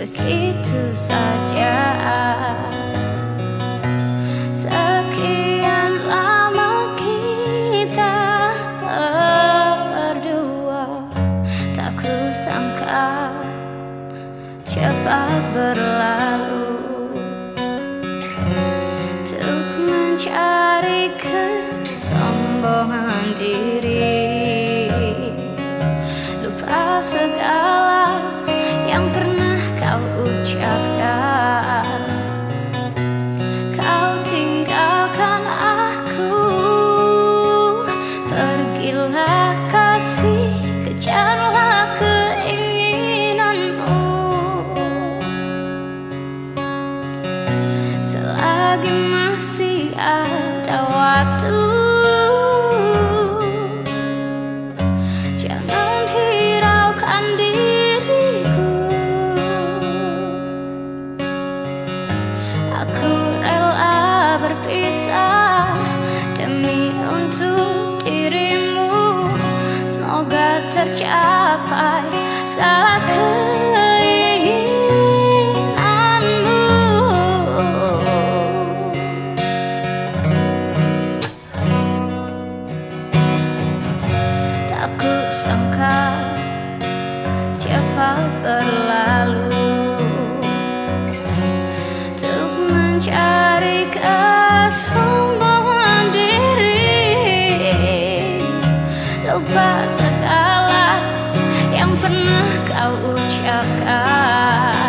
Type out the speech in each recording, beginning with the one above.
begitu saja. Sekian lama kita berdua Tak kusangka cepat berlalu. Untuk mencari kesombongan diri Lupa segala tercapai. Segala keinginanmu. Tak kusangka cepat berlalu Учебка.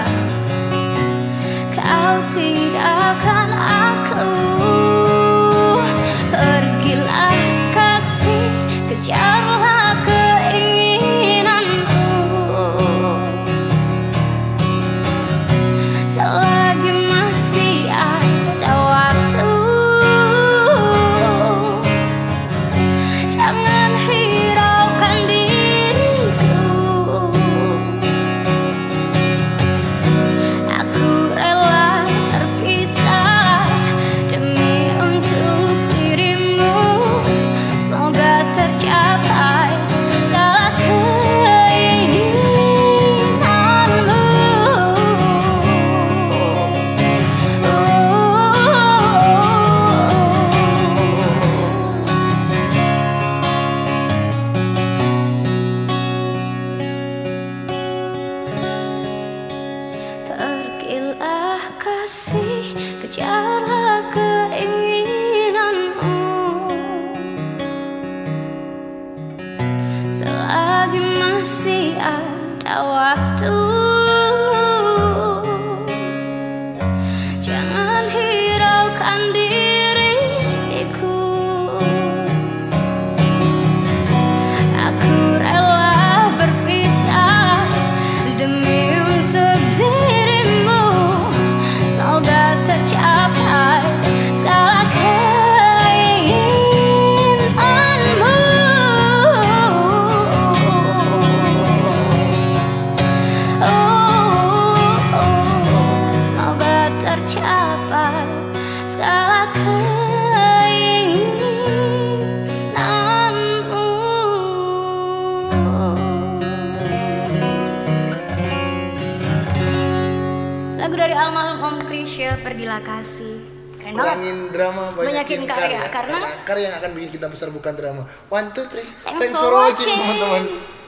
See, out. I walked away. Lagu dari almarhum Om Krisya Pergilah Kasih Keren banget Kurangin drama, Banyakin banyakin, karya, karena- karya yang akan bikin kita besar bukan drama. One, two, three. Thanks Thanks, for for watching, watching. teman-teman.